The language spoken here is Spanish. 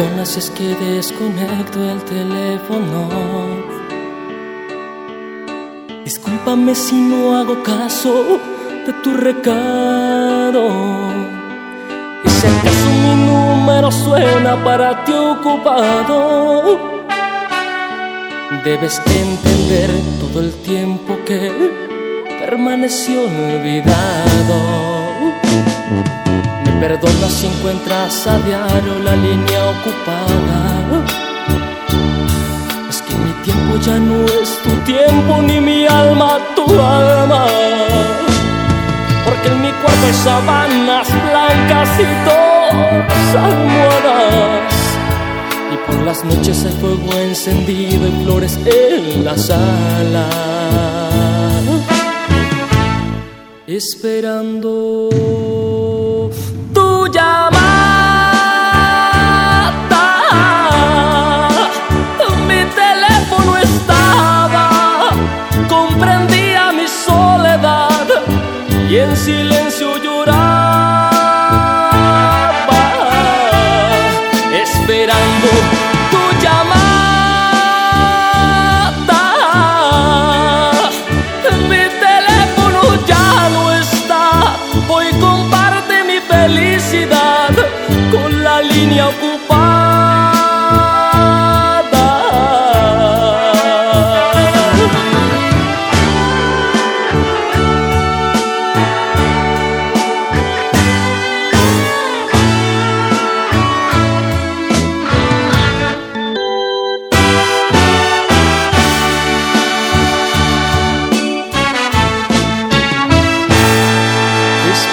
perdona es que desconecto el teléfono. Discúlpame si no hago caso de tu recado. Y si acaso mi número suena para ti ocupado, debes entender todo el tiempo que permaneció olvidado. Perdona si encuentras a diario la línea ocupada. Es que mi tiempo ya no es tu tiempo, ni mi alma tu alma. Porque en mi cuarto hay sabanas blancas y dos almohadas. Y por las noches hay fuego encendido y flores en la sala. Esperando silencio